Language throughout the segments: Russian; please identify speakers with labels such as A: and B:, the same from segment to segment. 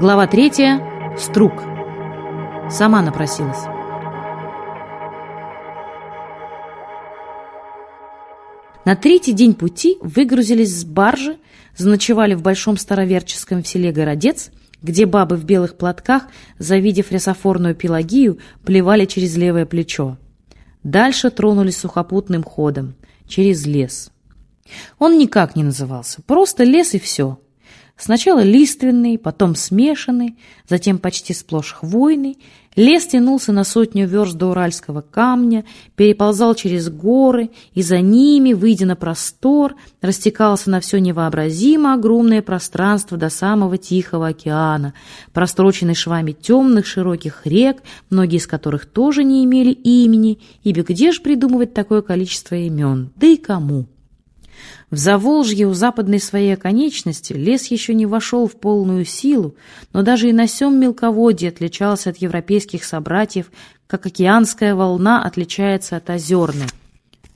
A: Глава третья. Струк. Сама напросилась. На третий день пути выгрузились с баржи, заночевали в большом староверческом селе Городец, где бабы в белых платках, завидев ресофорную пелагию, плевали через левое плечо. Дальше тронулись сухопутным ходом, через лес. Он никак не назывался, просто лес и все. Сначала лиственный, потом смешанный, затем почти сплошь хвойный. Лес тянулся на сотню верст до уральского камня, переползал через горы, и за ними, выйдя на простор, растекался на все невообразимо огромное пространство до самого Тихого океана, простроченный швами темных широких рек, многие из которых тоже не имели имени, ибо где ж придумывать такое количество имен, да и кому? В Заволжье у западной своей оконечности лес еще не вошел в полную силу, но даже и на сём мелководье отличался от европейских собратьев, как океанская волна отличается от озерной,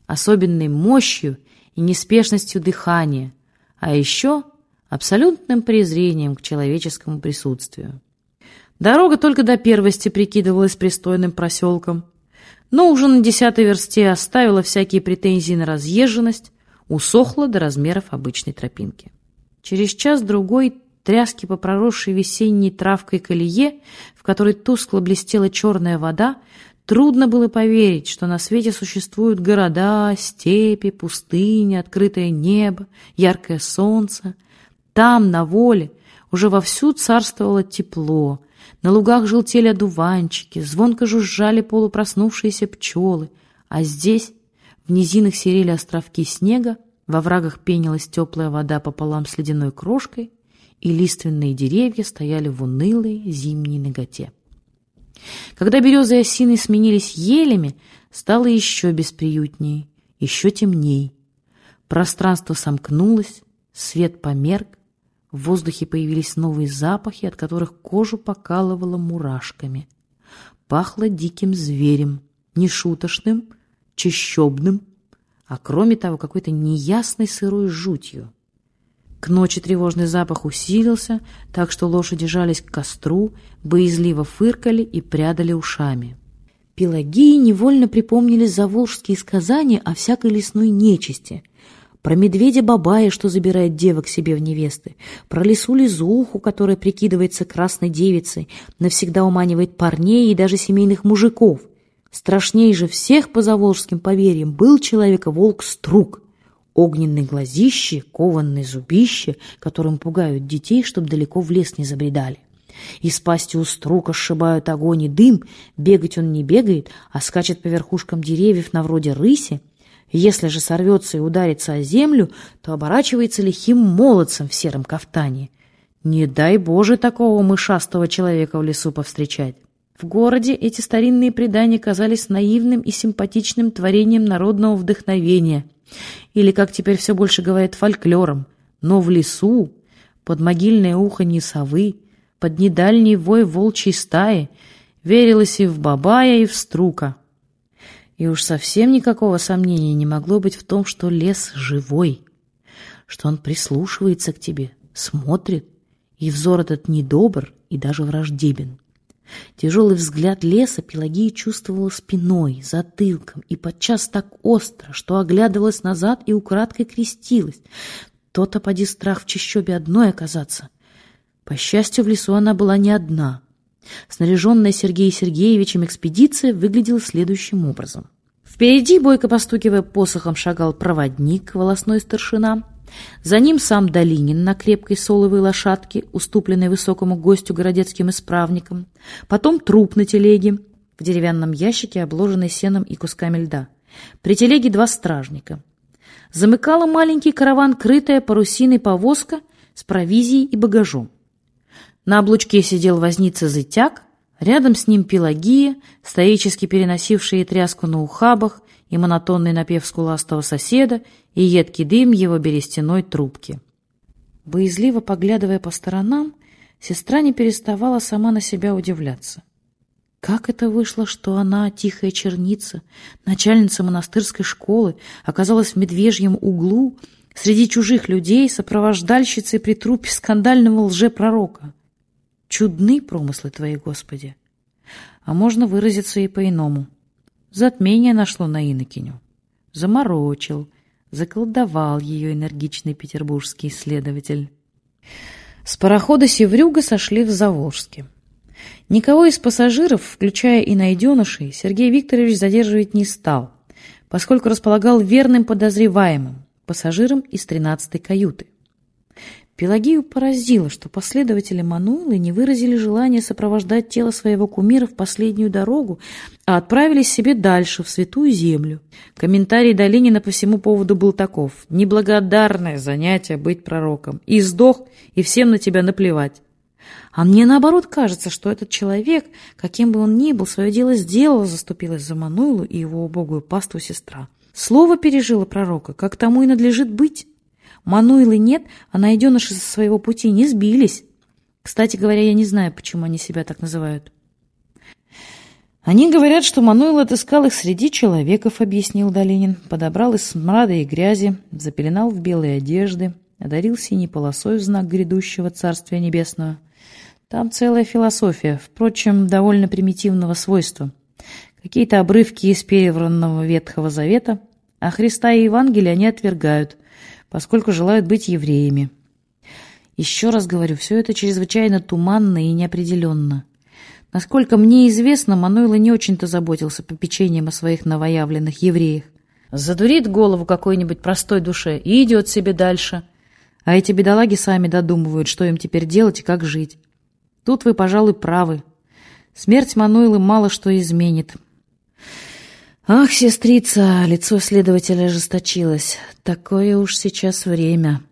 A: особенной мощью и неспешностью дыхания, а еще абсолютным презрением к человеческому присутствию. Дорога только до первости прикидывалась пристойным проселком, но уже на десятой версте оставила всякие претензии на разъезженность, усохла до размеров обычной тропинки. Через час-другой тряски по проросшей весенней травкой колее, в которой тускло блестела черная вода, трудно было поверить, что на свете существуют города, степи, пустыни, открытое небо, яркое солнце. Там, на воле, уже вовсю царствовало тепло, на лугах желтели одуванчики, звонко жужжали полупроснувшиеся пчелы, а здесь в низинах серели островки снега, во врагах пенилась теплая вода пополам с ледяной крошкой, и лиственные деревья стояли в унылой зимней ноготе. Когда березы и осины сменились елями, стало еще бесприютнее, еще темней. Пространство сомкнулось, свет померк, в воздухе появились новые запахи, от которых кожу покалывало мурашками. Пахло диким зверем, нешуточным, чащобным, а кроме того какой-то неясной сырой жутью. К ночи тревожный запах усилился, так что лошади жались к костру, боязливо фыркали и прядали ушами. Пелагии невольно припомнили заволжские сказания о всякой лесной нечисти. Про медведя-бабая, что забирает девок себе в невесты, про лису-лизуху, которая прикидывается красной девицей, навсегда уманивает парней и даже семейных мужиков — Страшней же всех по заволжским поверьям был человека-волк Струк. Огненные глазище, кованные зубище, которым пугают детей, чтобы далеко в лес не забредали. Из пасти у струка сшибают огонь и дым, бегать он не бегает, а скачет по верхушкам деревьев на вроде рыси. Если же сорвется и ударится о землю, то оборачивается лихим молодцем в сером кафтане. Не дай Боже такого мышастого человека в лесу повстречать. В городе эти старинные предания казались наивным и симпатичным творением народного вдохновения, или, как теперь все больше говорят, фольклором. Но в лесу, под могильное уханье совы, под недальний вой волчьей стаи, верилось и в Бабая, и в Струка. И уж совсем никакого сомнения не могло быть в том, что лес живой, что он прислушивается к тебе, смотрит, и взор этот недобр и даже враждебен. Тяжелый взгляд леса Пелагия чувствовала спиной, затылком и подчас так остро, что оглядывалась назад и украдкой крестилась. То-то поди страх в чащобе одной оказаться. По счастью, в лесу она была не одна. Снаряженная Сергеем Сергеевичем экспедиция выглядела следующим образом. Впереди, бойко постукивая посохом, шагал проводник, волосной старшина — за ним сам Долинин на крепкой соловой лошадке, уступленной высокому гостю городецким исправникам. Потом труп на телеге, в деревянном ящике, обложенный сеном и кусками льда. При телеге два стражника. Замыкала маленький караван крытая парусиной повозка с провизией и багажом. На облучке сидел возница Зытяк, рядом с ним Пелагия, стоически переносившая тряску на ухабах, и монотонный напев скуластого соседа, и едкий дым его берестяной трубки. Боязливо поглядывая по сторонам, сестра не переставала сама на себя удивляться. Как это вышло, что она, тихая черница, начальница монастырской школы, оказалась в медвежьем углу среди чужих людей, сопровождальщицей при трупе скандального лжепророка? Чудны промыслы твои, Господи. А можно выразиться и по-иному. Затмение нашло на инокиню. Заморочил, заколдовал ее энергичный петербургский исследователь. С парохода Севрюга сошли в Заволжске. Никого из пассажиров, включая и найденышей, Сергей Викторович задерживать не стал, поскольку располагал верным подозреваемым, пассажиром из тринадцатой каюты. Пелагию поразило, что последователи Мануилы не выразили желания сопровождать тело своего кумира в последнюю дорогу, а отправились себе дальше, в Святую Землю. Комментарий Долинина по всему поводу был таков. «Неблагодарное занятие быть пророком. И сдох, и всем на тебя наплевать». А мне наоборот кажется, что этот человек, каким бы он ни был, свое дело сделал, заступилась за Мануилу и его убогую паству сестра. Слово пережило пророка, как тому и надлежит быть. Мануилы нет, а найденыши со своего пути не сбились. Кстати говоря, я не знаю, почему они себя так называют. «Они говорят, что Мануил отыскал их среди человеков», — объяснил Долинин. Подобрал из смрада и грязи, запеленал в белые одежды, одарил синей полосой в знак грядущего Царствия Небесного. Там целая философия, впрочем, довольно примитивного свойства. Какие-то обрывки из перевранного Ветхого Завета, а Христа и Евангелия они отвергают, поскольку желают быть евреями. Еще раз говорю, все это чрезвычайно туманно и неопределенно. Насколько мне известно, Мануила не очень-то заботился попечением о своих новоявленных евреях. Задурит голову какой-нибудь простой душе и идет себе дальше. А эти бедолаги сами додумывают, что им теперь делать и как жить. Тут вы, пожалуй, правы. Смерть Мануилы мало что изменит. «Ах, сестрица!» — лицо следователя ожесточилось. «Такое уж сейчас время.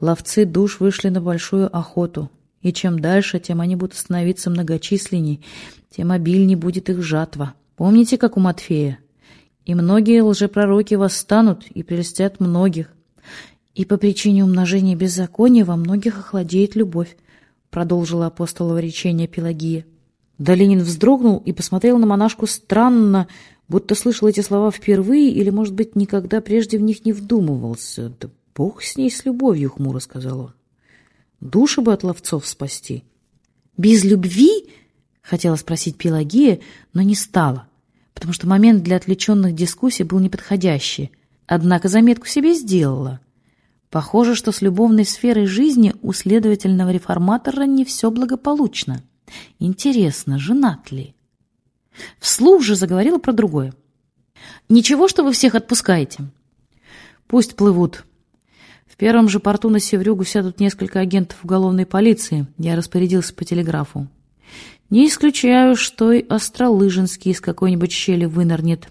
A: Ловцы душ вышли на большую охоту, и чем дальше, тем они будут становиться многочисленней, тем обильней будет их жатва. Помните, как у Матфея? И многие лжепророки восстанут и прелестят многих. И по причине умножения беззакония во многих охладеет любовь», — продолжила апостолово речение Пелагия. Долинин вздрогнул и посмотрел на монашку странно, будто слышал эти слова впервые или, может быть, никогда прежде в них не вдумывался. «Да бог с ней, с любовью», — хмуро сказал он. «Души бы от ловцов спасти». «Без любви?» — хотела спросить Пелагия, но не стала, потому что момент для отвлеченных дискуссий был неподходящий. Однако заметку себе сделала. Похоже, что с любовной сферой жизни у следовательного реформатора не все благополучно. Интересно, женат ли? Вслух же заговорила про другое. «Ничего, что вы всех отпускаете?» «Пусть плывут. В первом же порту на Севрюгу сядут несколько агентов уголовной полиции. Я распорядился по телеграфу. Не исключаю, что и Остролыжинский из какой-нибудь щели вынырнет.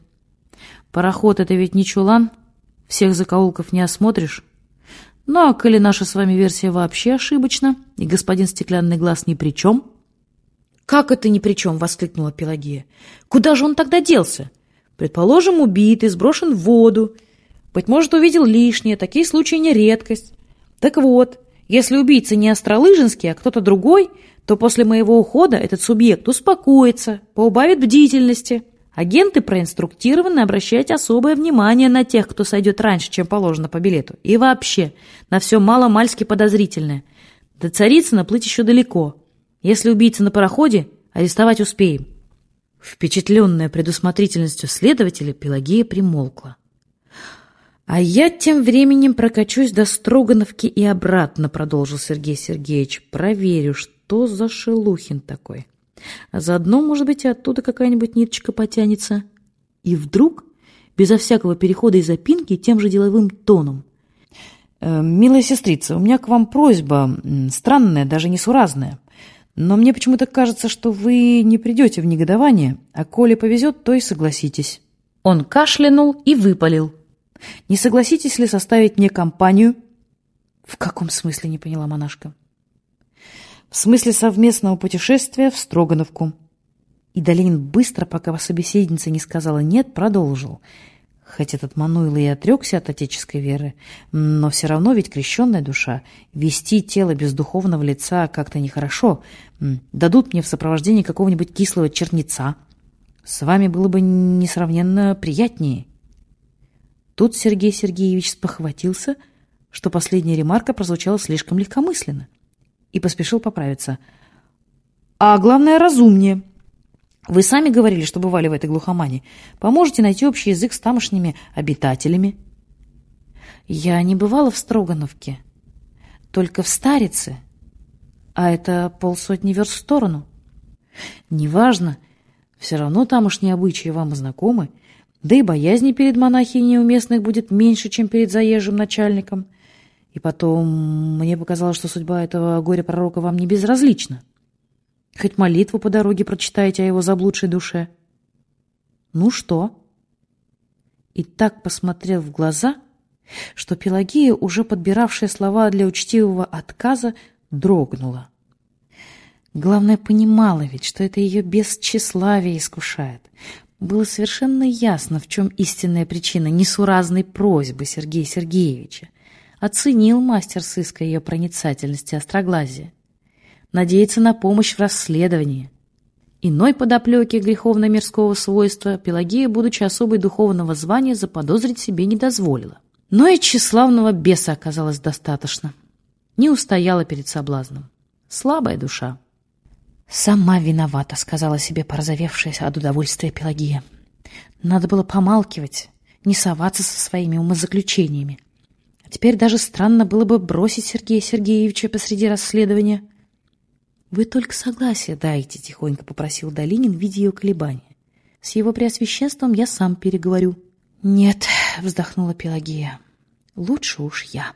A: Пароход — это ведь не чулан. Всех закоулков не осмотришь. Ну, а коли наша с вами версия вообще ошибочна, и господин Стеклянный Глаз ни при чем...» «Как это ни при чем?» — воскликнула Пелагея. «Куда же он тогда делся? Предположим, убит и сброшен в воду. Быть может, увидел лишнее, такие случаи не редкость. Так вот, если убийца не Остролыжинский, а кто-то другой, то после моего ухода этот субъект успокоится, поубавит бдительности. Агенты проинструктированы обращать особое внимание на тех, кто сойдет раньше, чем положено по билету. И вообще, на все мало-мальски подозрительное. До Царицына плыть еще далеко». Если убийца на пароходе, арестовать успеем. Впечатленная предусмотрительностью следователя, Пелагея примолкла. «А я тем временем прокачусь до Строгановки и обратно», — продолжил Сергей Сергеевич. «Проверю, что за Шелухин такой. А заодно, может быть, оттуда какая-нибудь ниточка потянется». И вдруг, безо всякого перехода и запинки, тем же деловым тоном. «Э, «Милая сестрица, у меня к вам просьба, странная, даже несуразная. Но мне почему-то кажется, что вы не придете в негодование, а коли повезет, то и согласитесь». Он кашлянул и выпалил. «Не согласитесь ли составить мне компанию?» «В каком смысле?» — не поняла монашка. «В смысле совместного путешествия в Строгановку». И Долинин быстро, пока собеседница не сказала «нет», продолжил. Хоть этот Мануил и отрекся от отеческой веры, но все равно ведь крещенная душа. Вести тело без духовного лица как-то нехорошо. Дадут мне в сопровождении какого-нибудь кислого черница. С вами было бы несравненно приятнее. Тут Сергей Сергеевич спохватился, что последняя ремарка прозвучала слишком легкомысленно, и поспешил поправиться. а главное, разумнее. Вы сами говорили, что бывали в этой глухомане. Поможете найти общий язык с тамошними обитателями. Я не бывала в Строгановке, только в Старице, а это полсотни верст в сторону. Неважно, все равно тамошние обычаи вам знакомы, да и боязни перед монахиней местных будет меньше, чем перед заезжим начальником. И потом мне показалось, что судьба этого горя-пророка вам не безразлична. Хоть молитву по дороге прочитаете о его заблудшей душе. Ну что? И так посмотрел в глаза, что Пелагея, уже подбиравшая слова для учтивого отказа, дрогнула. Главное, понимала ведь, что это ее без тщеславия искушает. Было совершенно ясно, в чем истинная причина несуразной просьбы Сергея Сергеевича. Оценил мастер сыска ее проницательности остроглазия. Надеется на помощь в расследовании. Иной подоплеки греховно-мирского свойства Пелагея, будучи особой духовного звания, заподозрить себе не дозволила. Но и тщеславного беса оказалось достаточно. Не устояла перед соблазном. Слабая душа. «Сама виновата», — сказала себе порозовевшаяся от удовольствия Пелагия. «Надо было помалкивать, не соваться со своими умозаключениями. А теперь даже странно было бы бросить Сергея Сергеевича посреди расследования». «Вы только согласие дайте», — тихонько попросил Долинин, видя ее колебания. «С его преосвященством я сам переговорю». «Нет», — вздохнула Пелагия, — «лучше уж я».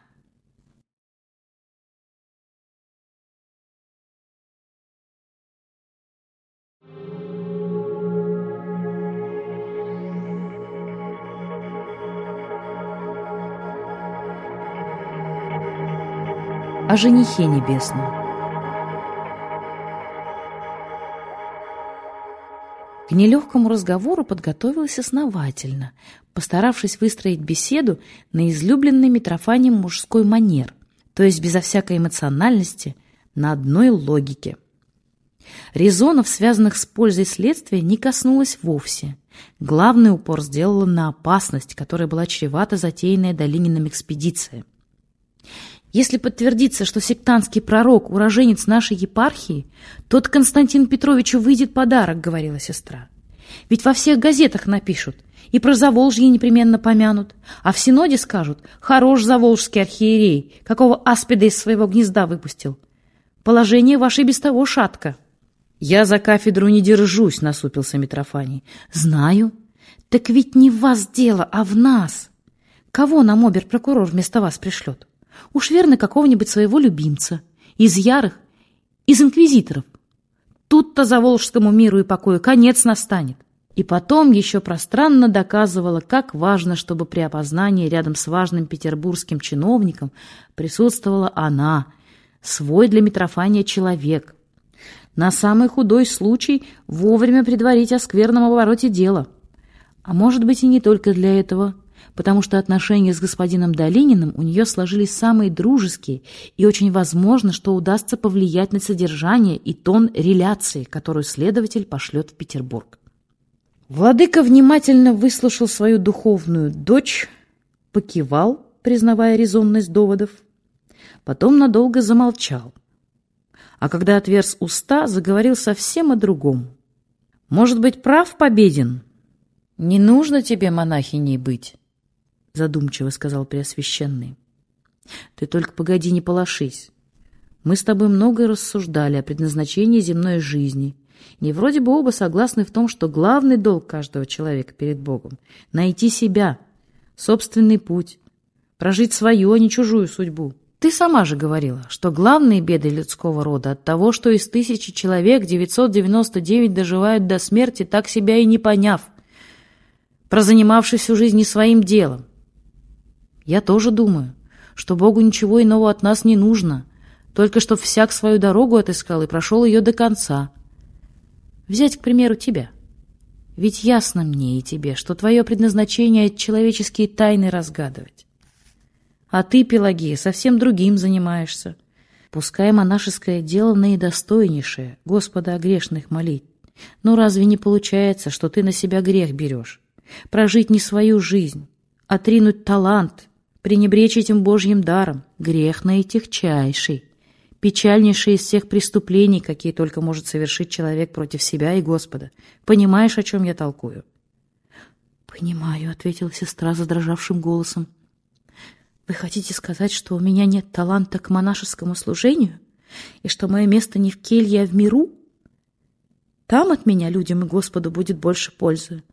A: о женихе небесном. К нелегкому разговору подготовилась основательно, постаравшись выстроить беседу на излюбленный Митрофанием мужской манер, то есть безо всякой эмоциональности, на одной логике. Резонов, связанных с пользой следствия, не коснулась вовсе. Главный упор сделала на опасность, которая была чревата затеянная Долининым экспедиция – если подтвердится, что сектантский пророк – уроженец нашей епархии, тот Константин Петровичу выйдет подарок, говорила сестра. Ведь во всех газетах напишут, и про Заволжье непременно помянут, а в Синоде скажут «Хорош заволжский архиерей, какого аспида из своего гнезда выпустил». Положение ваше без того шатко. «Я за кафедру не держусь», — насупился Митрофаний. «Знаю. Так ведь не в вас дело, а в нас. Кого нам обер-прокурор вместо вас пришлет?» Уж верно какого-нибудь своего любимца. Из ярых, из инквизиторов. Тут-то за волжскому миру и покою конец настанет. И потом еще пространно доказывала, как важно, чтобы при опознании рядом с важным петербургским чиновником присутствовала она, свой для Митрофания человек. На самый худой случай вовремя предварить о скверном обороте дела. А может быть и не только для этого – потому что отношения с господином Долининым у нее сложились самые дружеские, и очень возможно, что удастся повлиять на содержание и тон реляции, которую следователь пошлет в Петербург. Владыка внимательно выслушал свою духовную дочь, покивал, признавая резонность доводов, потом надолго замолчал. А когда отверз уста, заговорил совсем о другом. «Может быть, прав Победин? Не нужно тебе монахиней быть» задумчиво сказал Преосвященный. Ты только погоди, не полошись. Мы с тобой много рассуждали о предназначении земной жизни. И вроде бы оба согласны в том, что главный долг каждого человека перед Богом — найти себя, собственный путь, прожить свою, а не чужую судьбу. Ты сама же говорила, что главные беды людского рода от того, что из тысячи человек 999 доживают до смерти, так себя и не поняв, прозанимавшись всю жизнь не своим делом. Я тоже думаю, что Богу ничего иного от нас не нужно, только чтоб всяк свою дорогу отыскал и прошел ее до конца. Взять, к примеру, тебя. Ведь ясно мне и тебе, что твое предназначение — человеческие тайны разгадывать. А ты, Пелагея, совсем другим занимаешься. Пускай монашеское дело наидостойнейшее, Господа о грешных молить. Но разве не получается, что ты на себя грех берешь? Прожить не свою жизнь, отринуть талант, Пренебречь этим Божьим даром — грех наитихчайший. Печальнейшее из всех преступлений, какие только может совершить человек против себя и Господа. Понимаешь, о чем я толкую?» «Понимаю», — ответила сестра задрожавшим голосом. «Вы хотите сказать, что у меня нет таланта к монашескому служению? И что мое место не в келье, а в миру? Там от меня людям и Господу будет больше пользы».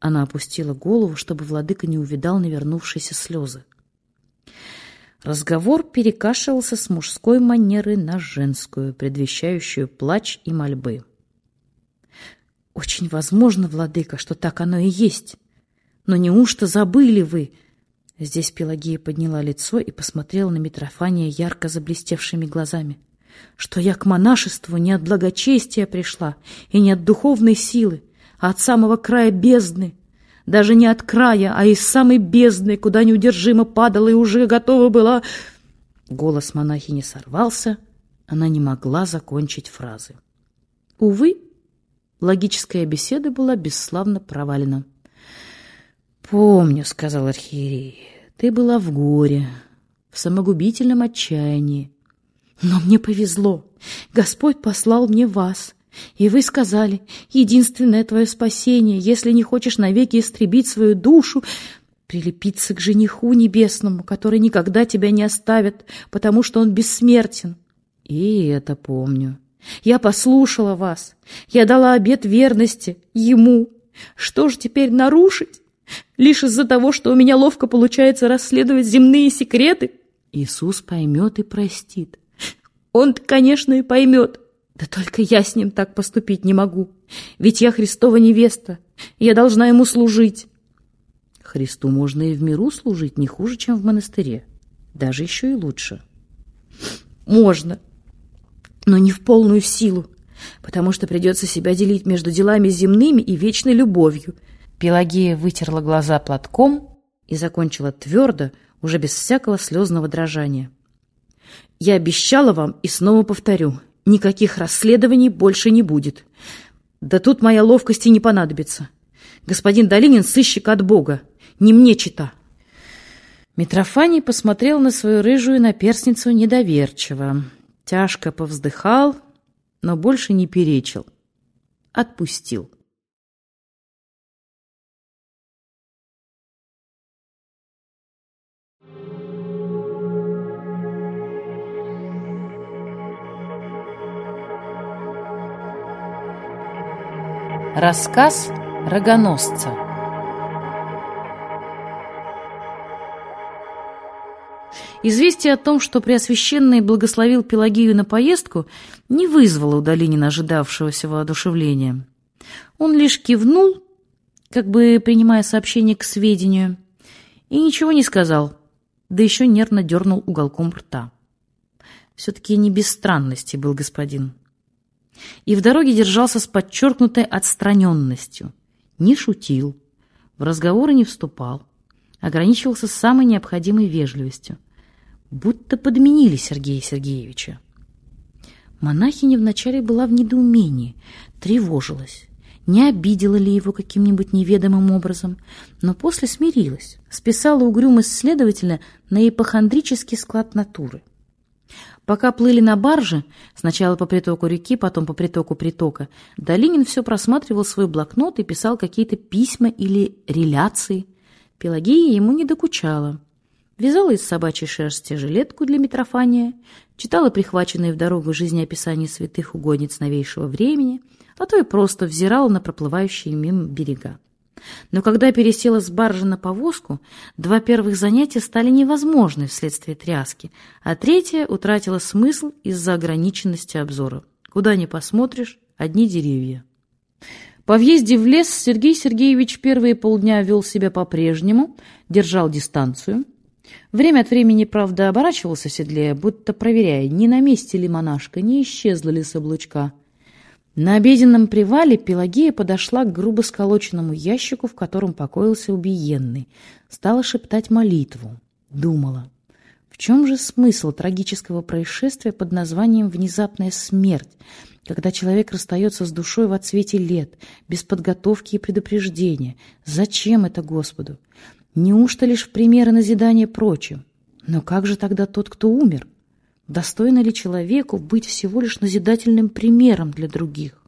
A: Она опустила голову, чтобы владыка не увидал навернувшиеся слезы. Разговор перекашивался с мужской манеры на женскую, предвещающую плач и мольбы. «Очень возможно, владыка, что так оно и есть. Но неужто забыли вы?» Здесь Пелагея подняла лицо и посмотрела на Митрофания ярко заблестевшими глазами. «Что я к монашеству не от благочестия пришла и не от духовной силы, а от самого края бездны, даже не от края, а из самой бездны, куда неудержимо падала и уже готова была... Голос монахини сорвался, она не могла закончить фразы. Увы, логическая беседа была бесславно провалена. «Помню», — сказал архиерей, — «ты была в горе, в самогубительном отчаянии. Но мне повезло. Господь послал мне вас. И вы сказали, единственное твое спасение, если не хочешь навеки истребить свою душу, прилепиться к жениху небесному, который никогда тебя не оставит, потому что он бессмертен. И это помню. Я послушала вас. Я дала обет верности ему. Что же теперь нарушить? Лишь из-за того, что у меня ловко получается расследовать земные секреты? Иисус поймет и простит. Он-то, конечно, и поймет. Да только я с ним так поступить не могу. Ведь я Христова невеста. Я должна ему служить. Христу можно и в миру служить не хуже, чем в монастыре. Даже еще и лучше. Можно, но не в полную силу, потому что придется себя делить между делами земными и вечной любовью. Пелагея вытерла глаза платком и закончила твердо, уже без всякого слезного дрожания. «Я обещала вам и снова повторю. Никаких расследований больше не будет. Да тут моя ловкость и не понадобится. Господин Долинин сыщик от Бога. Не мне чита. Митрофаний посмотрел на свою рыжую наперсницу недоверчиво. Тяжко повздыхал, но больше не перечил. Отпустил. Рассказ рогоносца Известие о том, что Преосвященный благословил Пелагию на поездку, не вызвало у Долинина ожидавшегося воодушевления. Он лишь кивнул, как бы принимая сообщение к сведению, и ничего не сказал, да еще нервно дернул уголком рта. Все-таки не без странности был господин и в дороге держался с подчеркнутой отстраненностью. Не шутил, в разговоры не вступал, ограничивался самой необходимой вежливостью. Будто подменили Сергея Сергеевича. Монахиня вначале была в недоумении, тревожилась, не обидела ли его каким-нибудь неведомым образом, но после смирилась, списала угрюмость следователя на ипохондрический склад натуры. Пока плыли на барже, сначала по притоку реки, потом по притоку притока, Долинин все просматривал свой блокнот и писал какие-то письма или реляции. Пелагея ему не докучала. Вязала из собачьей шерсти жилетку для Митрофания, читала прихваченные в дорогу жизнеописания святых угодниц новейшего времени, а то и просто взирала на проплывающие мимо берега. Но когда пересела с баржи на повозку, два первых занятия стали невозможны вследствие тряски, а третье утратило смысл из-за ограниченности обзора. Куда ни посмотришь, одни деревья. По въезде в лес Сергей Сергеевич первые полдня вел себя по-прежнему, держал дистанцию. Время от времени, правда, оборачивался в седле, будто проверяя, не на месте ли монашка, не исчезла ли с облучка. На обеденном привале Пелагея подошла к грубо сколоченному ящику, в котором покоился убиенный. Стала шептать молитву. Думала. В чем же смысл трагического происшествия под названием «внезапная смерть», когда человек расстается с душой в отсвете лет, без подготовки и предупреждения? Зачем это Господу? Неужто лишь в примеры назидания прочим? Но как же тогда тот, кто умер? Достойно ли человеку быть всего лишь назидательным примером для других?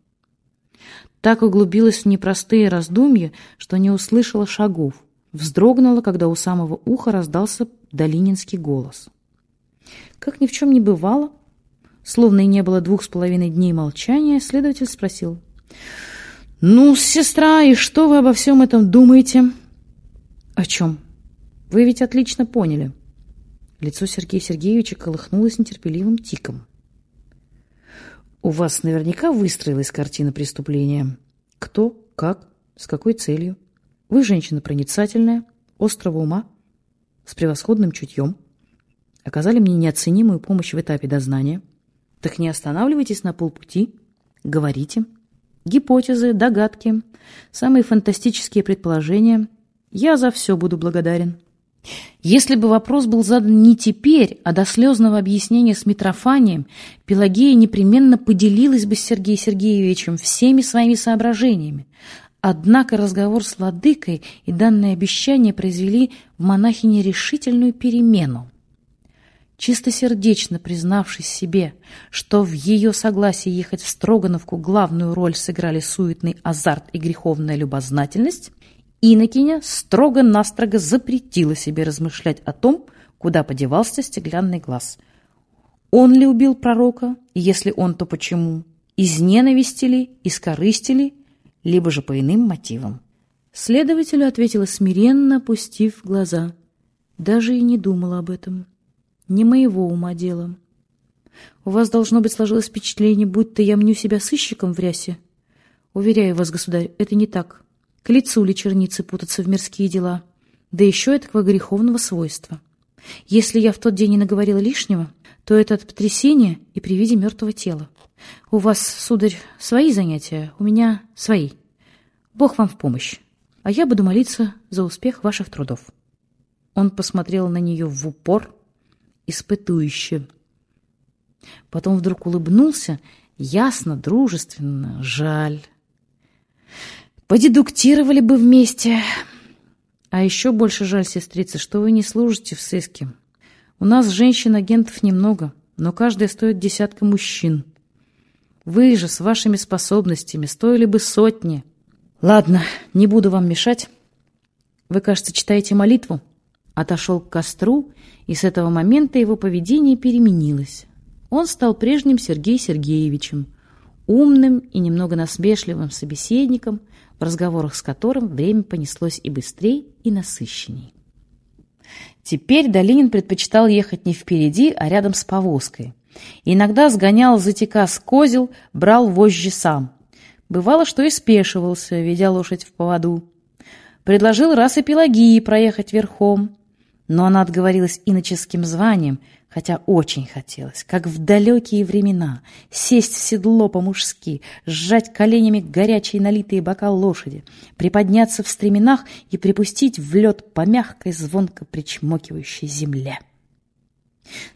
A: Так углубилась в непростые раздумья, что не услышала шагов. Вздрогнула, когда у самого уха раздался долининский голос. Как ни в чем не бывало, словно и не было двух с половиной дней молчания, следователь спросил. «Ну, сестра, и что вы обо всем этом думаете?» «О чем? Вы ведь отлично поняли». Лицо Сергея Сергеевича колыхнулось нетерпеливым тиком. «У вас наверняка выстроилась картина преступления. Кто, как, с какой целью. Вы женщина проницательная, острого ума, с превосходным чутьем. Оказали мне неоценимую помощь в этапе дознания. Так не останавливайтесь на полпути, говорите. Гипотезы, догадки, самые фантастические предположения. Я за все буду благодарен». Если бы вопрос был задан не теперь, а до слезного объяснения с Митрофанием, Пелагея непременно поделилась бы с Сергеем Сергеевичем всеми своими соображениями. Однако разговор с Ладыкой и данное обещание произвели в монахине решительную перемену. Чистосердечно признавшись себе, что в ее согласии ехать в Строгановку главную роль сыграли суетный азарт и греховная любознательность, Инокиня строго-настрого запретила себе размышлять о том, куда подевался стеклянный глаз. Он ли убил пророка, если он, то почему? Из ненависти ли, из корысти ли, либо же по иным мотивам? Следователю ответила смиренно, опустив глаза. Даже и не думала об этом. Не моего ума дело. У вас, должно быть, сложилось впечатление, будто я мню себя сыщиком в рясе. Уверяю вас, государь, это не так. К лицу ли черницы путаться в мирские дела? Да еще этого греховного свойства. Если я в тот день не наговорила лишнего, то это от потрясения и при виде мертвого тела. У вас, сударь, свои занятия, у меня свои. Бог вам в помощь. А я буду молиться за успех ваших трудов. Он посмотрел на нее в упор, испытующе. Потом вдруг улыбнулся, ясно, дружественно, жаль. Подедуктировали бы вместе. А еще больше жаль, сестрица, что вы не служите в сыске. У нас женщин-агентов немного, но каждая стоит десятка мужчин. Вы же с вашими способностями стоили бы сотни. Ладно, не буду вам мешать. Вы, кажется, читаете молитву. Отошел к костру, и с этого момента его поведение переменилось. Он стал прежним Сергеем Сергеевичем, умным и немного насмешливым собеседником, в разговорах с которым время понеслось и быстрее, и насыщенней. Теперь Долинин предпочитал ехать не впереди, а рядом с повозкой. Иногда сгонял затека с козел, брал вожжи сам. Бывало, что и спешивался, ведя лошадь в поводу. Предложил раз и Пелагии проехать верхом, но она отговорилась иноческим званием, хотя очень хотелось, как в далекие времена, сесть в седло по-мужски, сжать коленями горячие налитые бока лошади, приподняться в стременах и припустить в лед по мягкой, звонко причмокивающей земле.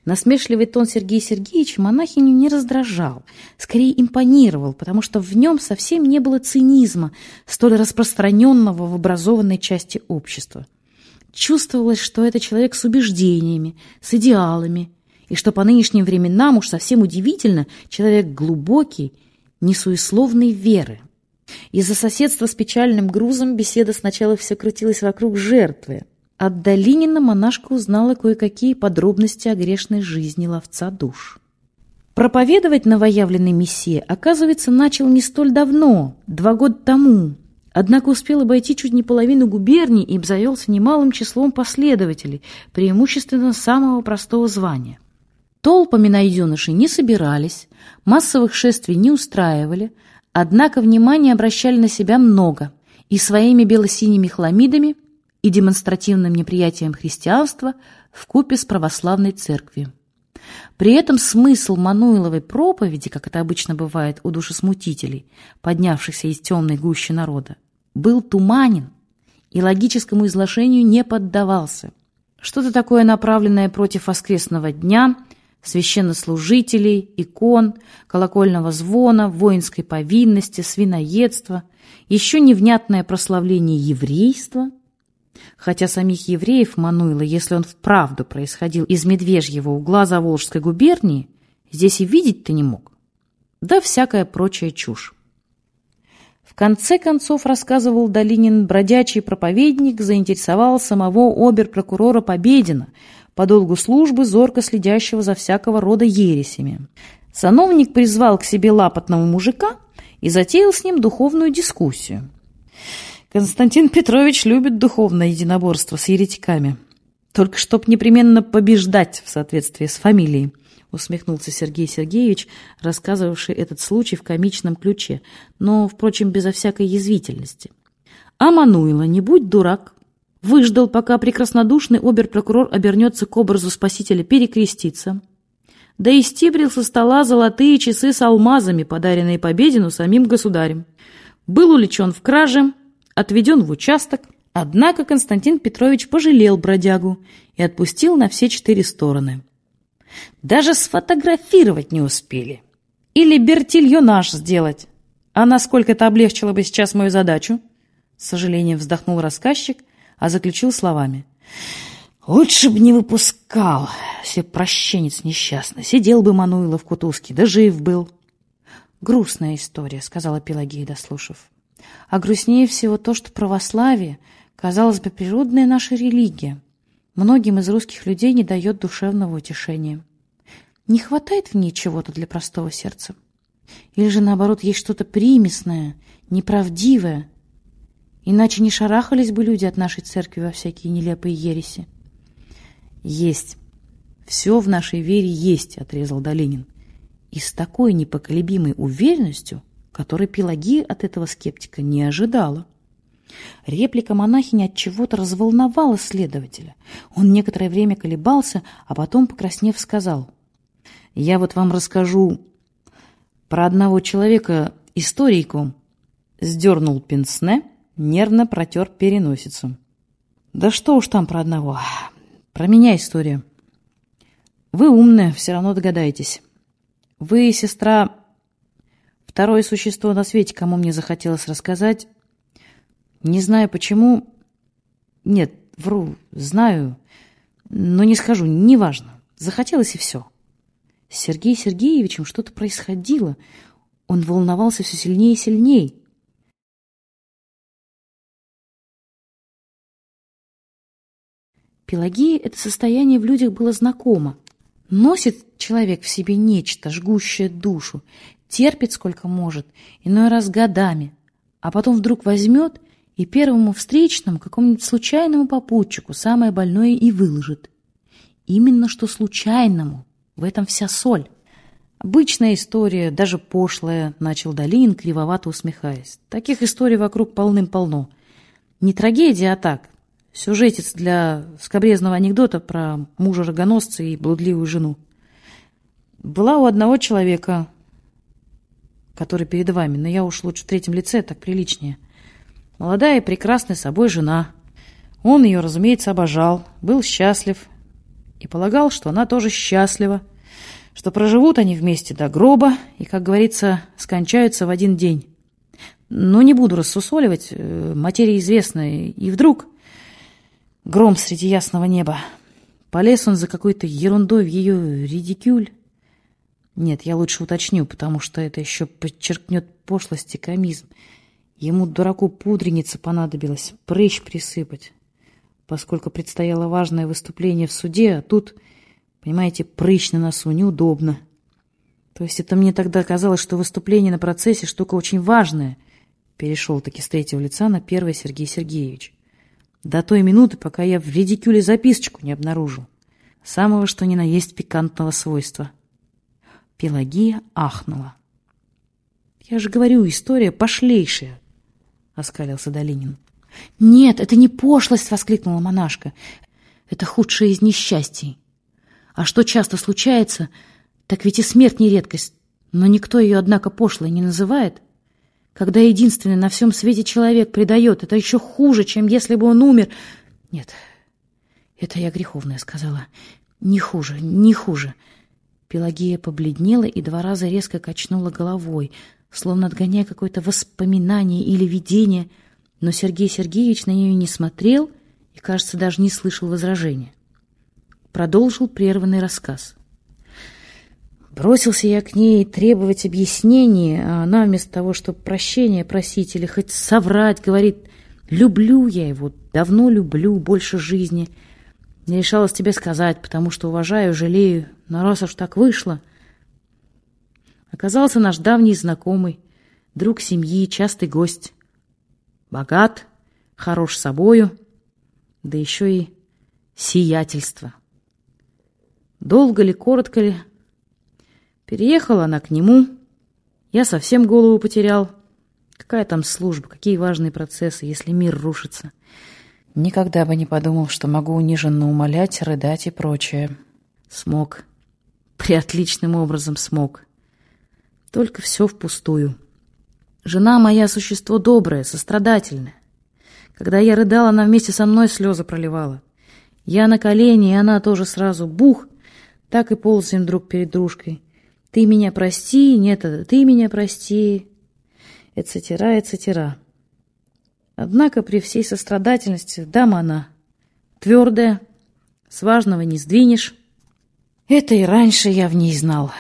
A: Насмешливый тон Сергея Сергеевича монахиню не раздражал, скорее импонировал, потому что в нем совсем не было цинизма, столь распространенного в образованной части общества. Чувствовалось, что это человек с убеждениями, с идеалами, и что по нынешним временам уж совсем удивительно человек глубокий, несуесловной веры. Из-за соседства с печальным грузом беседа сначала все крутилась вокруг жертвы. От Долинина монашка узнала кое-какие подробности о грешной жизни ловца душ. Проповедовать новоявленный мессия, оказывается, начал не столь давно, два года тому, Однако успел обойти чуть не половину губерний и обзавелся немалым числом последователей, преимущественно самого простого звания. Толпами найденыши не собирались, массовых шествий не устраивали, однако внимание обращали на себя много и своими бело-синими хламидами, и демонстративным неприятием христианства в купе с православной церковью. При этом смысл Мануиловой проповеди, как это обычно бывает у душесмутителей, поднявшихся из темной гущи народа, был туманен и логическому изложению не поддавался. Что-то такое направленное против воскресного дня, священнослужителей, икон, колокольного звона, воинской повинности, свиноедства, еще невнятное прославление еврейства. Хотя самих евреев Мануила, если он вправду происходил из Медвежьего угла Заволжской губернии, здесь и видеть-то не мог. Да всякая прочая чушь. В конце концов, рассказывал Долинин, бродячий проповедник заинтересовал самого обер-прокурора Победина, по долгу службы зорко следящего за всякого рода ересями. Сановник призвал к себе лапотного мужика и затеял с ним духовную дискуссию. Константин Петрович любит духовное единоборство с еретиками. Только чтоб непременно побеждать в соответствии с фамилией, усмехнулся Сергей Сергеевич, рассказывавший этот случай в комичном ключе, но, впрочем, безо всякой язвительности. А Мануила, не будь дурак, выждал, пока прекраснодушный обер-прокурор обернется к образу спасителя перекреститься, да и стибрил со стола золотые часы с алмазами, подаренные Победину самим государем. Был уличен в краже, отведен в участок, однако Константин Петрович пожалел бродягу и отпустил на все четыре стороны. Даже сфотографировать не успели. Или бертильонаж сделать. А насколько это облегчило бы сейчас мою задачу? С сожалением вздохнул рассказчик, а заключил словами. Лучше бы не выпускал, все прощенец несчастный. Сидел бы Мануилов в да жив был. Грустная история, сказала Пелагея, дослушав. А грустнее всего то, что православие, казалось бы, природная наша религия, многим из русских людей не дает душевного утешения. Не хватает в ней чего-то для простого сердца? Или же, наоборот, есть что-то примесное, неправдивое? Иначе не шарахались бы люди от нашей церкви во всякие нелепые ереси. «Есть. Все в нашей вере есть», — отрезал Долинин. И с такой непоколебимой уверенностью — которой Пелагия от этого скептика не ожидала. Реплика монахини от чего-то разволновала следователя. Он некоторое время колебался, а потом, покраснев, сказал, «Я вот вам расскажу про одного человека историйку». Сдернул пенсне, нервно протер переносицу. «Да что уж там про одного. Про меня история. Вы умная, все равно догадаетесь. Вы, сестра, Второе существо на свете, кому мне захотелось рассказать. Не знаю почему. Нет, вру, знаю, но не скажу, неважно. Захотелось и все. С Сергеем Сергеевичем что-то происходило. Он волновался все сильнее и сильнее. Пелагея это состояние в людях было знакомо. Носит человек в себе нечто, жгущее душу, терпит сколько может, иной раз годами, а потом вдруг возьмет и первому встречному, какому-нибудь случайному попутчику самое больное и выложит. Именно что случайному, в этом вся соль. Обычная история, даже пошлая, начал Долин, кривовато усмехаясь. Таких историй вокруг полным-полно. Не трагедия, а так. Сюжетец для скобрезного анекдота про мужа-рогоносца и блудливую жену. Была у одного человека который перед вами, но я уж лучше в третьем лице, так приличнее. Молодая и прекрасная собой жена. Он ее, разумеется, обожал, был счастлив и полагал, что она тоже счастлива, что проживут они вместе до гроба и, как говорится, скончаются в один день. Но не буду рассусоливать, э, материя известная, и вдруг гром среди ясного неба. Полез он за какой-то ерундой в ее редикюль, нет, я лучше уточню, потому что это еще подчеркнет пошлость и комизм. Ему, дураку, пудреница понадобилась, прыщ присыпать, поскольку предстояло важное выступление в суде, а тут, понимаете, прыщ на носу неудобно. То есть это мне тогда казалось, что выступление на процессе штука очень важная. Перешел таки с третьего лица на первый Сергей Сергеевич. До той минуты, пока я в редикюле записочку не обнаружил. Самого что ни на есть пикантного свойства — Пелагия ахнула. «Я же говорю, история пошлейшая!» — оскалился Долинин. «Нет, это не пошлость!» — воскликнула монашка. «Это худшее из несчастий. А что часто случается, так ведь и смерть не редкость. Но никто ее, однако, пошлой не называет. Когда единственный на всем свете человек предает, это еще хуже, чем если бы он умер. Нет, это я греховная сказала. Не хуже, не хуже. Пелагея побледнела и два раза резко качнула головой, словно отгоняя какое-то воспоминание или видение, но Сергей Сергеевич на нее не смотрел и, кажется, даже не слышал возражения. Продолжил прерванный рассказ. Бросился я к ней требовать объяснений, а она вместо того, чтобы прощения просить или хоть соврать, говорит, люблю я его, давно люблю, больше жизни. Не решалась тебе сказать, потому что уважаю, жалею, но раз уж так вышло. Оказался наш давний знакомый, друг семьи, частый гость. Богат, хорош собою, да еще и сиятельство. Долго ли, коротко ли, Переехала она к нему. Я совсем голову потерял. Какая там служба, какие важные процессы, если мир рушится. Никогда бы не подумал, что могу униженно умолять, рыдать и прочее. Смог. Приотличным образом смог. Только все впустую. Жена моя существо доброе, сострадательное. Когда я рыдала, она вместе со мной слезы проливала. Я на колени, и она тоже сразу бух. Так и ползаем друг перед дружкой. Ты меня прости, нет, это ты меня прости, эцетера, эцетера. Однако при всей сострадательности дама она твердая, с важного не сдвинешь. Это и раньше я в ней знал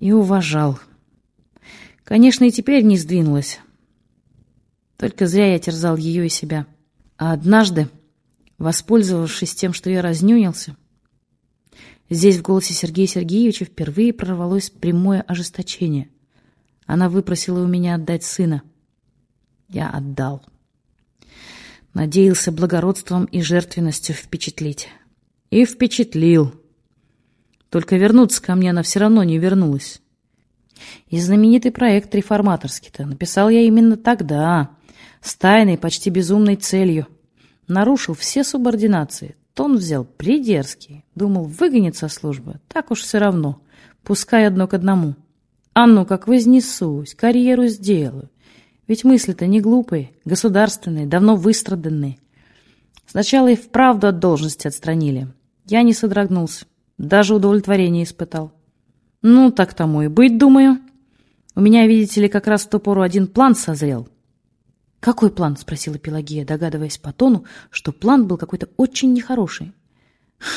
A: и уважал. Конечно, и теперь не сдвинулась. Только зря я терзал ее и себя. А однажды, воспользовавшись тем, что я разнюнился, Здесь в голосе Сергея Сергеевича впервые прорвалось прямое ожесточение. Она выпросила у меня отдать сына. Я отдал. Надеялся благородством и жертвенностью впечатлить. И впечатлил. Только вернуться ко мне она все равно не вернулась. И знаменитый проект реформаторский-то написал я именно тогда, с тайной, почти безумной целью. Нарушил все субординации, Тон взял придерзкий. Думал, выгонит со службы. Так уж все равно. Пускай одно к одному. А ну, как вознесусь, карьеру сделаю. Ведь мысли-то не глупые, государственные, давно выстраданные. Сначала и вправду от должности отстранили. Я не содрогнулся. Даже удовлетворение испытал. Ну, так тому и быть, думаю. У меня, видите ли, как раз в ту пору один план созрел. «Какой план?» — спросила Пелагея, догадываясь по тону, что план был какой-то очень нехороший.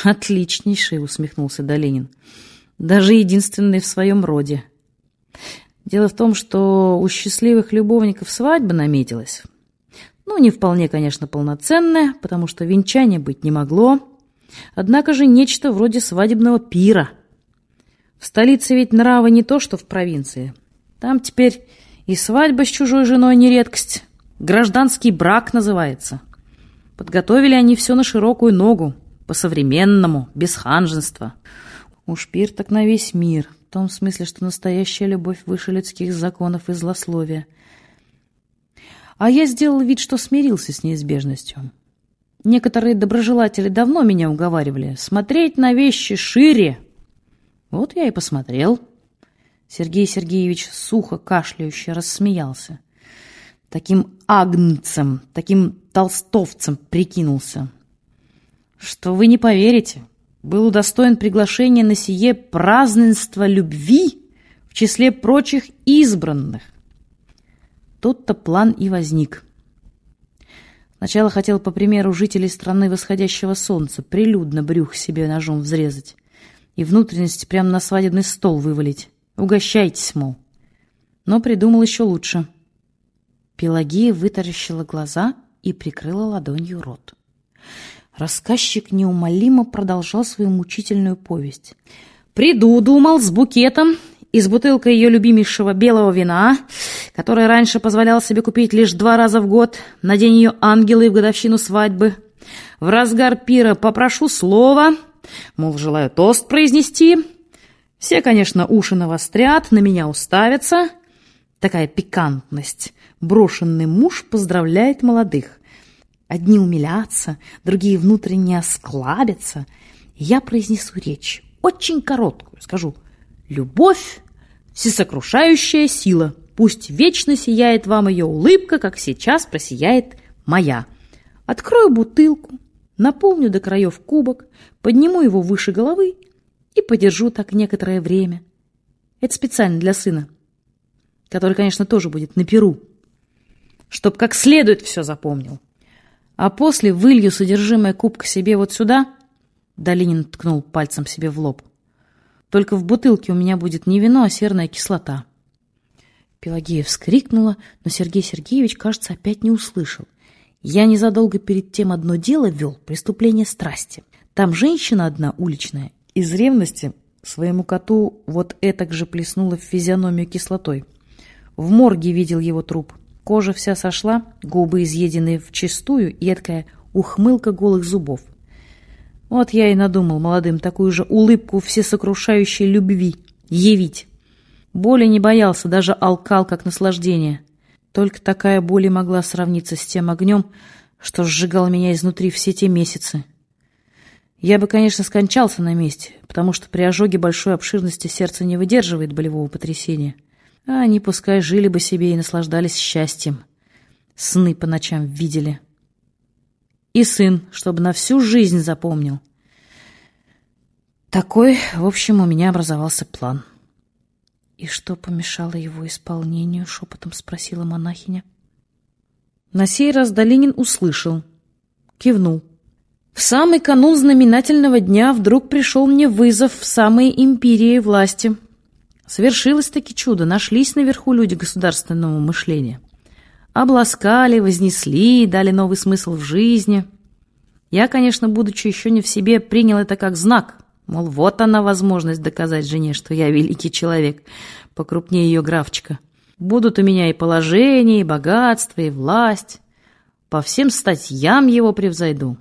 A: «Отличнейший!» — усмехнулся Доленин. «Даже единственный в своем роде. Дело в том, что у счастливых любовников свадьба наметилась. Ну, не вполне, конечно, полноценная, потому что венчания быть не могло. Однако же нечто вроде свадебного пира. В столице ведь нравы не то, что в провинции. Там теперь и свадьба с чужой женой не редкость». Гражданский брак называется. Подготовили они все на широкую ногу, по-современному, без ханжества. Уж пир так на весь мир, в том смысле, что настоящая любовь выше людских законов и злословия. А я сделал вид, что смирился с неизбежностью. Некоторые доброжелатели давно меня уговаривали смотреть на вещи шире. Вот я и посмотрел. Сергей Сергеевич сухо кашляюще рассмеялся таким агнцем, таким толстовцем прикинулся, что вы не поверите, был удостоен приглашения на сие праздненство любви в числе прочих избранных. Тут-то план и возник. Сначала хотел, по примеру жителей страны восходящего солнца, прилюдно брюх себе ножом взрезать и внутренности прямо на свадебный стол вывалить. Угощайтесь, мол. Но придумал еще лучше — Пелагея вытаращила глаза и прикрыла ладонью рот. Рассказчик неумолимо продолжал свою мучительную повесть. «Приду, думал, с букетом и с бутылкой ее любимейшего белого вина, которое раньше позволял себе купить лишь два раза в год, на день ее ангелы в годовщину свадьбы. В разгар пира попрошу слова, мол, желаю тост произнести. Все, конечно, уши навострят, на меня уставятся. Такая пикантность. Брошенный муж поздравляет молодых. Одни умилятся, другие внутренне осклабятся. Я произнесу речь, очень короткую, скажу «Любовь – всесокрушающая сила, пусть вечно сияет вам ее улыбка, как сейчас просияет моя». Открою бутылку, наполню до краев кубок, подниму его выше головы и подержу так некоторое время. Это специально для сына который, конечно, тоже будет на перу, чтоб как следует все запомнил. А после вылью содержимое кубка себе вот сюда. Долинин ткнул пальцем себе в лоб. Только в бутылке у меня будет не вино, а серная кислота. Пелагея вскрикнула, но Сергей Сергеевич, кажется, опять не услышал. Я незадолго перед тем одно дело вел, преступление страсти. Там женщина одна уличная, из ревности своему коту вот этак же плеснула в физиономию кислотой. В морге видел его труп. Кожа вся сошла, губы изъедены вчистую, едкая ухмылка голых зубов. Вот я и надумал молодым такую же улыбку всесокрушающей любви явить. Боли не боялся, даже алкал как наслаждение. Только такая боль и могла сравниться с тем огнем, что сжигал меня изнутри все те месяцы. Я бы, конечно, скончался на месте, потому что при ожоге большой обширности сердце не выдерживает болевого потрясения. А они пускай жили бы себе и наслаждались счастьем. Сны по ночам видели. И сын, чтобы на всю жизнь запомнил. Такой, в общем, у меня образовался план. «И что помешало его исполнению?» — шепотом спросила монахиня. На сей раз Долинин услышал, кивнул. В самый канун знаменательного дня вдруг пришел мне вызов в самые империи власти. Свершилось-таки чудо, нашлись наверху люди государственного мышления. Обласкали, вознесли, дали новый смысл в жизни. Я, конечно, будучи еще не в себе, принял это как знак — Мол, вот она возможность доказать жене, что я великий человек, покрупнее ее графчика. Будут у меня и положение, и богатство, и власть. По всем статьям его превзойду.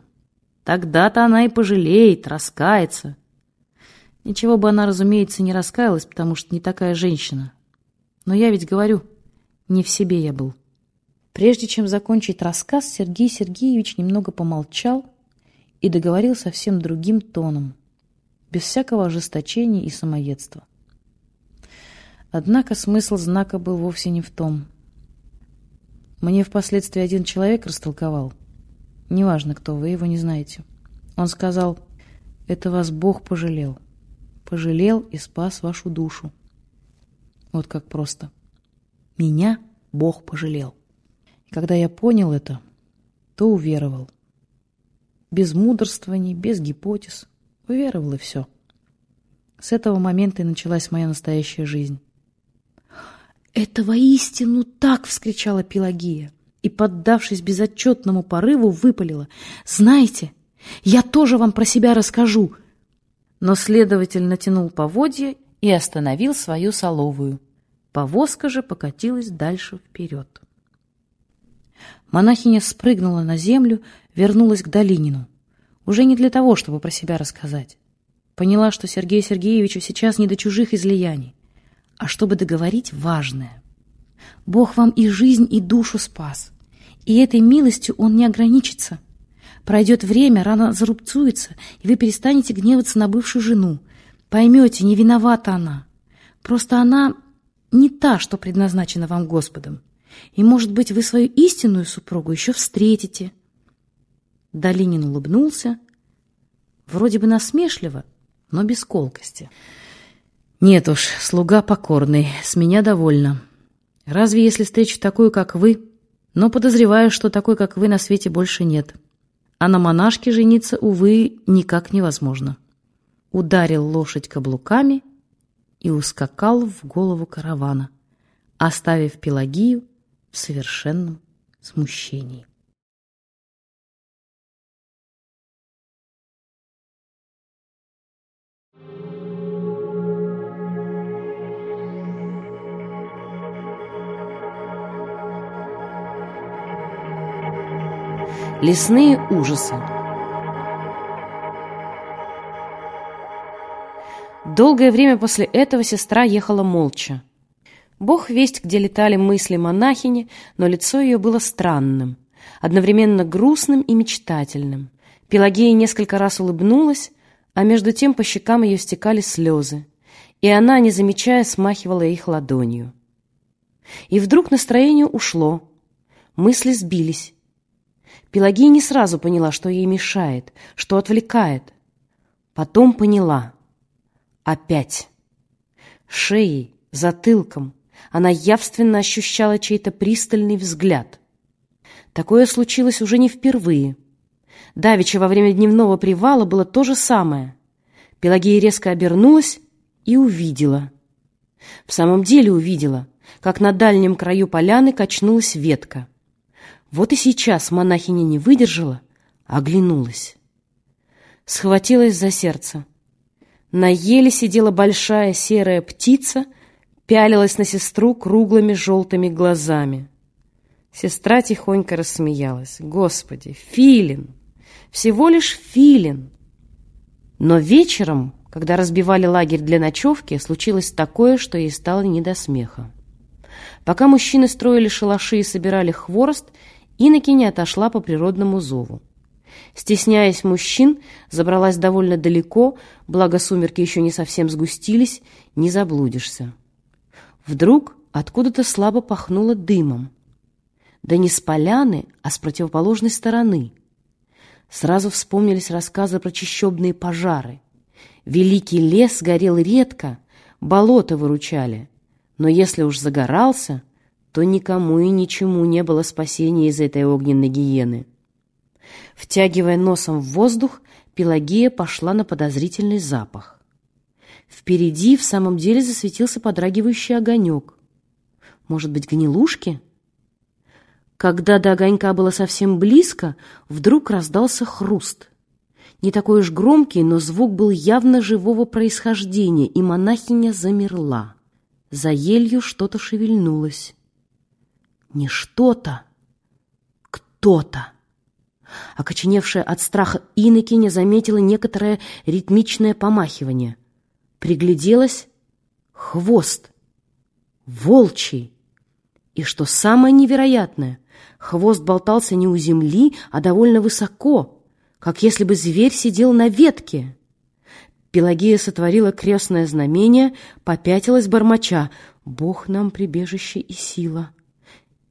A: Тогда-то она и пожалеет, раскается. Ничего бы она, разумеется, не раскаялась, потому что не такая женщина. Но я ведь говорю, не в себе я был. Прежде чем закончить рассказ, Сергей Сергеевич немного помолчал и договорил совсем другим тоном — без всякого ожесточения и самоедства. Однако смысл знака был вовсе не в том. Мне впоследствии один человек растолковал. Неважно, кто, вы его не знаете. Он сказал, это вас Бог пожалел. Пожалел и спас вашу душу. Вот как просто. Меня Бог пожалел. И когда я понял это, то уверовал. Без мудрствований, без гипотез – Уверовал и все. С этого момента и началась моя настоящая жизнь. «Это воистину так!» — вскричала Пелагия и, поддавшись безотчетному порыву, выпалила. «Знаете, я тоже вам про себя расскажу!» Но следователь натянул поводья и остановил свою соловую. Повозка же покатилась дальше вперед. Монахиня спрыгнула на землю, вернулась к Долинину. Уже не для того, чтобы про себя рассказать. Поняла, что Сергею Сергеевичу сейчас не до чужих излияний, а чтобы договорить важное. Бог вам и жизнь, и душу спас. И этой милостью он не ограничится. Пройдет время, рана зарубцуется, и вы перестанете гневаться на бывшую жену. Поймете, не виновата она. Просто она не та, что предназначена вам Господом. И, может быть, вы свою истинную супругу еще встретите. Долинин улыбнулся, вроде бы насмешливо, но без колкости. «Нет уж, слуга покорный, с меня довольна. Разве если встречу такую, как вы? Но подозреваю, что такой, как вы, на свете больше нет. А на монашке жениться, увы, никак невозможно». Ударил лошадь каблуками и ускакал в голову каравана, оставив Пелагию в совершенном смущении. Лесные ужасы Долгое время после этого сестра ехала молча. Бог весть, где летали мысли монахини, но лицо ее было странным, одновременно грустным и мечтательным. Пелагея несколько раз улыбнулась, а между тем по щекам ее стекали слезы, и она, не замечая, смахивала их ладонью. И вдруг настроение ушло, мысли сбились, Пелагея не сразу поняла, что ей мешает, что отвлекает. Потом поняла. Опять. Шеей, затылком она явственно ощущала чей-то пристальный взгляд. Такое случилось уже не впервые. Давеча во время дневного привала было то же самое. Пелагея резко обернулась и увидела. В самом деле увидела, как на дальнем краю поляны качнулась ветка. Вот и сейчас монахиня не выдержала, оглянулась. Схватилась за сердце. На еле сидела большая серая птица, пялилась на сестру круглыми желтыми глазами. Сестра тихонько рассмеялась. «Господи, филин! Всего лишь филин!» Но вечером, когда разбивали лагерь для ночевки, случилось такое, что ей стало не до смеха. Пока мужчины строили шалаши и собирали хворост, Иннокене отошла по природному зову. Стесняясь мужчин, забралась довольно далеко, благо сумерки еще не совсем сгустились, не заблудишься. Вдруг откуда-то слабо пахнуло дымом. Да не с поляны, а с противоположной стороны. Сразу вспомнились рассказы про чищебные пожары. Великий лес горел редко, болота выручали. Но если уж загорался, то никому и ничему не было спасения из этой огненной гиены. Втягивая носом в воздух, Пелагея пошла на подозрительный запах. Впереди в самом деле засветился подрагивающий огонек. Может быть, гнилушки? Когда до огонька было совсем близко, вдруг раздался хруст. Не такой уж громкий, но звук был явно живого происхождения, и монахиня замерла. За елью что-то шевельнулось. Не что-то, кто-то. Окоченевшая от страха Иннокеня заметила некоторое ритмичное помахивание. Пригляделась — хвост. Волчий. И что самое невероятное, хвост болтался не у земли, а довольно высоко, как если бы зверь сидел на ветке. Пелагея сотворила крестное знамение, попятилась бормоча. «Бог нам прибежище и сила!»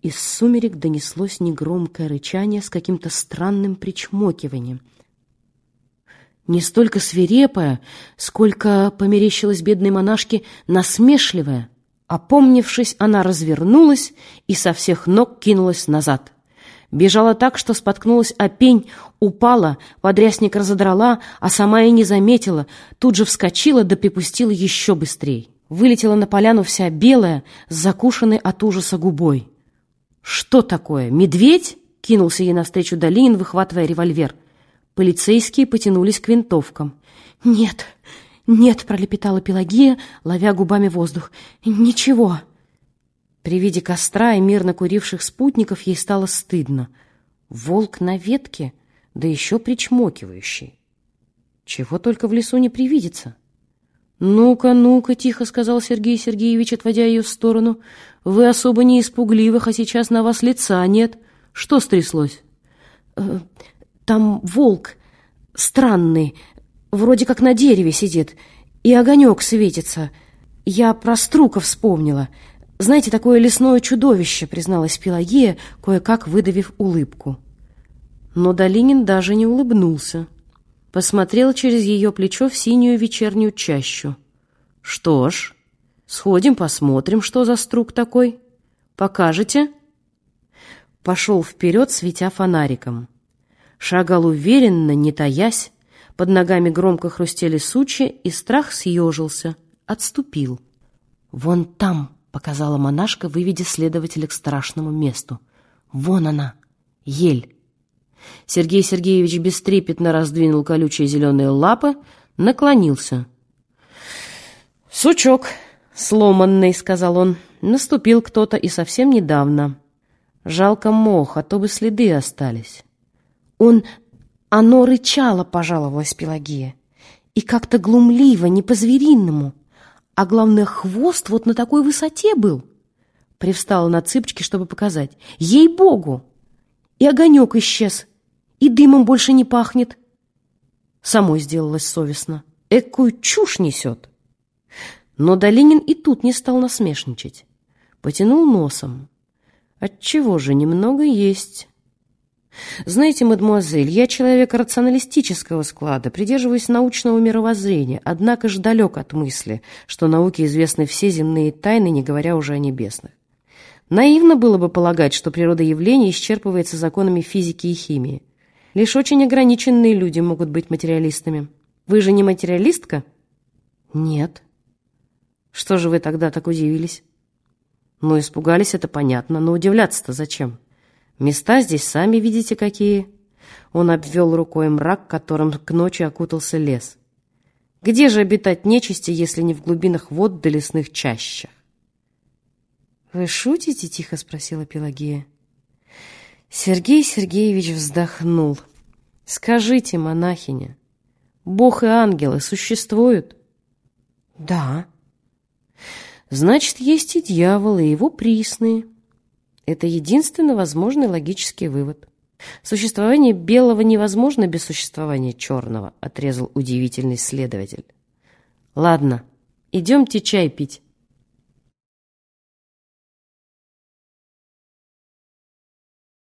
A: Из сумерек донеслось негромкое рычание с каким-то странным причмокиванием. Не столько свирепое, сколько померещилось бедной монашке насмешливое. Опомнившись, она развернулась и со всех ног кинулась назад. Бежала так, что споткнулась о пень, упала, подрясник разодрала, а сама и не заметила, тут же вскочила да припустила еще быстрее. Вылетела на поляну вся белая, с закушенной от ужаса губой. «Что такое? Медведь?» — кинулся ей навстречу Долинин, выхватывая револьвер. Полицейские потянулись к винтовкам. «Нет, нет!» — пролепетала Пелагия, ловя губами воздух. «Ничего!» При виде костра и мирно куривших спутников ей стало стыдно. Волк на ветке, да еще причмокивающий. Чего только в лесу не привидится. «Ну-ка, ну-ка», — тихо сказал Сергей Сергеевич, отводя ее в сторону. «Вы особо не испугливых, а сейчас на вас лица нет. Что стряслось?» «Э, «Там волк странный, вроде как на дереве сидит, и огонек светится. Я про струка вспомнила. Знаете, такое лесное чудовище», — призналась Пелагея, кое-как выдавив улыбку. Но Долинин даже не улыбнулся посмотрел через ее плечо в синюю вечернюю чащу. «Что ж, сходим посмотрим, что за струк такой. Покажете?» Пошел вперед, светя фонариком. Шагал уверенно, не таясь, под ногами громко хрустели сучья, и страх съежился, отступил. «Вон там», — показала монашка, выведя следователя к страшному месту. «Вон она, ель». Сергей Сергеевич бестрепетно раздвинул колючие зеленые лапы, наклонился. «Сучок сломанный», — сказал он. «Наступил кто-то и совсем недавно. Жалко мох, а то бы следы остались». «Он... оно рычало», — пожаловалась Пелагея. «И как-то глумливо, не по-звериному. А главное, хвост вот на такой высоте был». Привстала на цыпочки, чтобы показать. «Ей-богу!» И огонек исчез, и дымом больше не пахнет. Самой сделалось совестно. Экую чушь несет. Но Долинин и тут не стал насмешничать. Потянул носом. Отчего же немного есть? Знаете, мадемуазель, я человек рационалистического склада, придерживаюсь научного мировоззрения, однако же далек от мысли, что науке известны все земные тайны, не говоря уже о небесных.
B: Наивно было бы полагать, что природа явлений исчерпывается законами физики и химии. Лишь очень ограниченные люди могут быть материалистами. Вы же не материалистка?
A: Нет.
B: Что же вы тогда так удивились? Ну, испугались, это понятно, но удивляться-то зачем? Места здесь сами видите какие. Он обвел рукой мрак, которым к ночи окутался лес. Где же обитать нечисти, если не в глубинах вод да лесных чащах?
A: «Вы шутите?» — тихо спросила Пелагея.
B: Сергей Сергеевич вздохнул. «Скажите, монахиня, Бог и ангелы существуют?»
A: «Да».
B: «Значит, есть и дьяволы, и его присные. Это единственно возможный логический вывод. Существование белого невозможно без существования черного», — отрезал удивительный следователь. «Ладно, идемте чай пить».